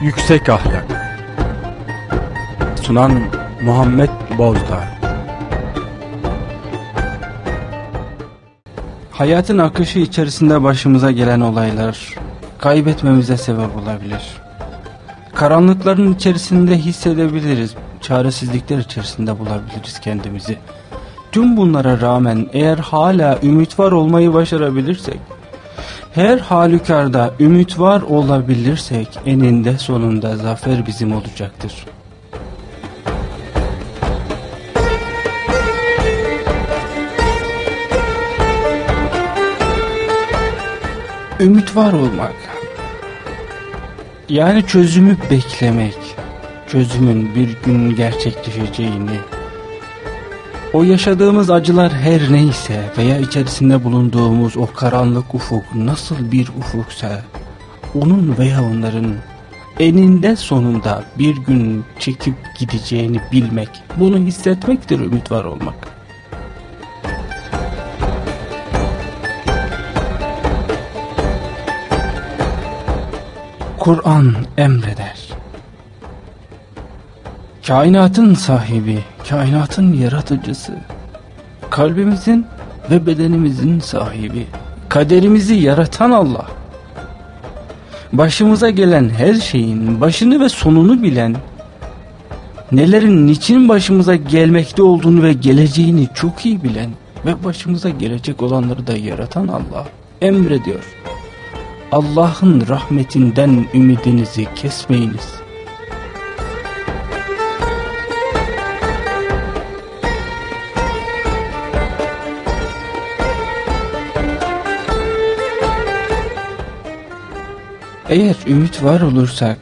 Yüksek Ahlak Sunan Muhammed Bozdağ Hayatın akışı içerisinde başımıza gelen olaylar kaybetmemize sebep olabilir. Karanlıkların içerisinde hissedebiliriz, çaresizlikler içerisinde bulabiliriz kendimizi. Tüm bunlara rağmen eğer hala ümit var olmayı başarabilirsek, her halükarda ümit var olabilirsek eninde sonunda zafer bizim olacaktır. Ümit var olmak. Yani çözümü beklemek. Çözümün bir gün gerçekleşeceğini. O yaşadığımız acılar her neyse veya içerisinde bulunduğumuz o karanlık ufuk nasıl bir ufuksa onun veya onların eninde sonunda bir gün çekip gideceğini bilmek, bunu hissetmektir ümit var olmak. Kur'an emreder. Kainatın sahibi, kainatın yaratıcısı, kalbimizin ve bedenimizin sahibi, kaderimizi yaratan Allah. Başımıza gelen her şeyin başını ve sonunu bilen, nelerin niçin başımıza gelmekte olduğunu ve geleceğini çok iyi bilen ve başımıza gelecek olanları da yaratan Allah emrediyor. Allah'ın rahmetinden ümidinizi kesmeyiniz. Eğer ümit var olursak,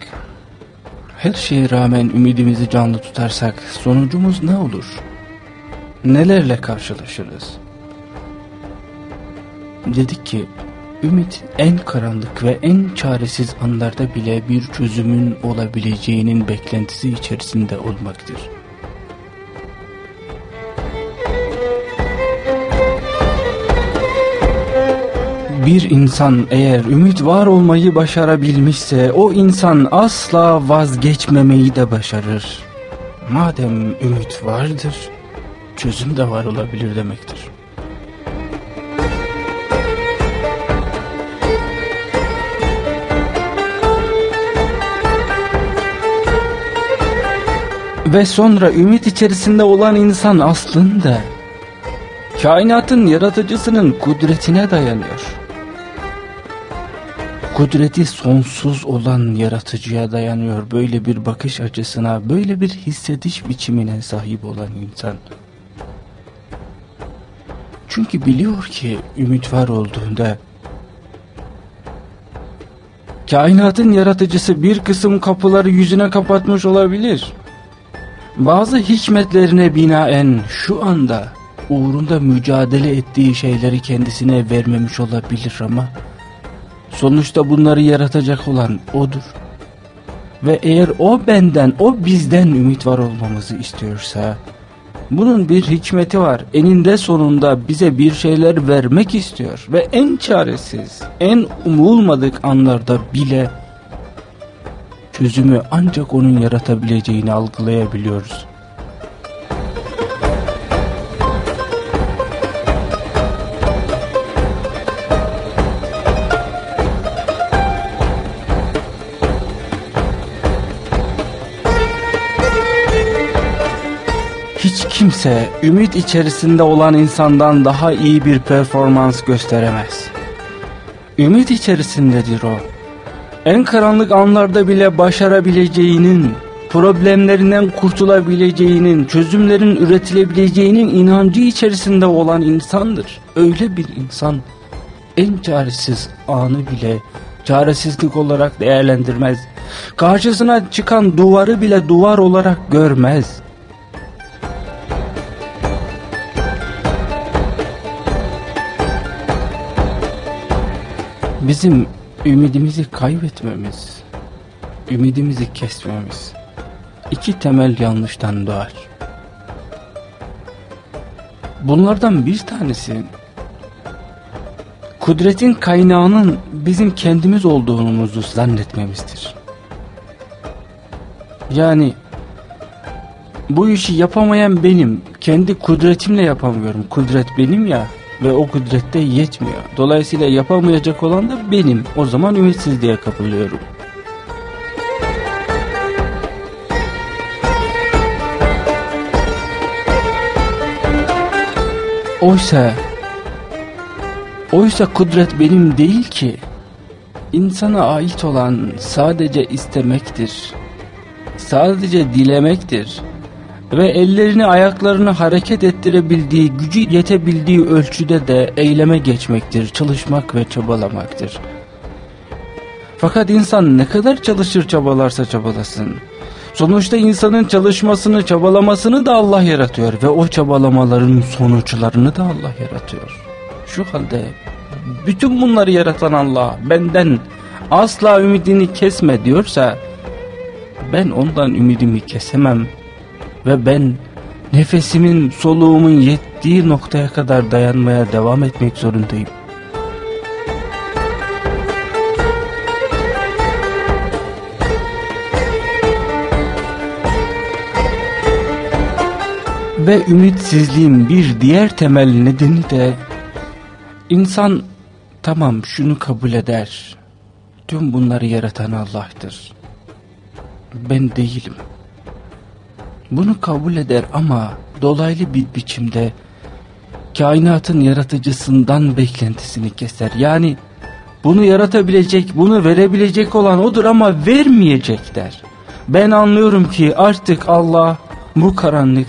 her şeye rağmen ümidimizi canlı tutarsak sonucumuz ne olur? Nelerle karşılaşırız? Dedik ki Ümit en karanlık ve en çaresiz anlarda bile bir çözümün olabileceğinin beklentisi içerisinde olmaktır. Bir insan eğer ümit var olmayı başarabilmişse o insan asla vazgeçmemeyi de başarır. Madem ümit vardır, çözüm de var olabilir demektir. Ve sonra ümit içerisinde olan insan aslında kainatın yaratıcısının kudretine dayanıyor. Kudreti sonsuz olan yaratıcıya dayanıyor böyle bir bakış açısına, böyle bir hissediş biçimine sahip olan insan. Çünkü biliyor ki ümit var olduğunda kainatın yaratıcısı bir kısım kapıları yüzüne kapatmış olabilir. Bazı hikmetlerine binaen şu anda uğrunda mücadele ettiği şeyleri kendisine vermemiş olabilir ama sonuçta bunları yaratacak olan odur. Ve eğer o benden, o bizden ümit var olmamızı istiyorsa bunun bir hikmeti var. Eninde sonunda bize bir şeyler vermek istiyor ve en çaresiz, en umulmadık anlarda bile çözümü ancak onun yaratabileceğini algılayabiliyoruz. Hiç kimse ümit içerisinde olan insandan daha iyi bir performans gösteremez. Ümit içerisindedir o en karanlık anlarda bile başarabileceğinin, problemlerinden kurtulabileceğinin, çözümlerin üretilebileceğinin inancı içerisinde olan insandır. Öyle bir insan en çaresiz anı bile çaresizlik olarak değerlendirmez. Karşısına çıkan duvarı bile duvar olarak görmez. Bizim ümidimizi kaybetmemiz, ümidimizi kesmemiz iki temel yanlıştan doğar. Bunlardan bir tanesi kudretin kaynağının bizim kendimiz olduğumuzu zannetmemizdir. Yani bu işi yapamayan benim. Kendi kudretimle yapamıyorum. Kudret benim ya ve o kudrette yetmiyor. Dolayısıyla yapamayacak olan da benim. O zaman ümitsizliğe kapılıyorum. Oysa Oysa kudret benim değil ki. İnsana ait olan sadece istemektir. Sadece dilemektir. Ve ellerini ayaklarını hareket ettirebildiği, gücü yetebildiği ölçüde de eyleme geçmektir, çalışmak ve çabalamaktır. Fakat insan ne kadar çalışır çabalarsa çabalasın. Sonuçta insanın çalışmasını, çabalamasını da Allah yaratıyor ve o çabalamaların sonuçlarını da Allah yaratıyor. Şu halde bütün bunları yaratan Allah benden asla ümidini kesme diyorsa ben ondan ümidimi kesemem ve ben nefesimin soluğumun yettiği noktaya kadar dayanmaya devam etmek zorundayım. Ve ümitsizliğin bir diğer temel nedeni de insan tamam şunu kabul eder. Tüm bunları yaratan Allah'tır. Ben değilim. Bunu kabul eder ama dolaylı bir biçimde kainatın yaratıcısından beklentisini keser. Yani bunu yaratabilecek, bunu verebilecek olan odur ama vermeyecek der. Ben anlıyorum ki artık Allah bu karanlık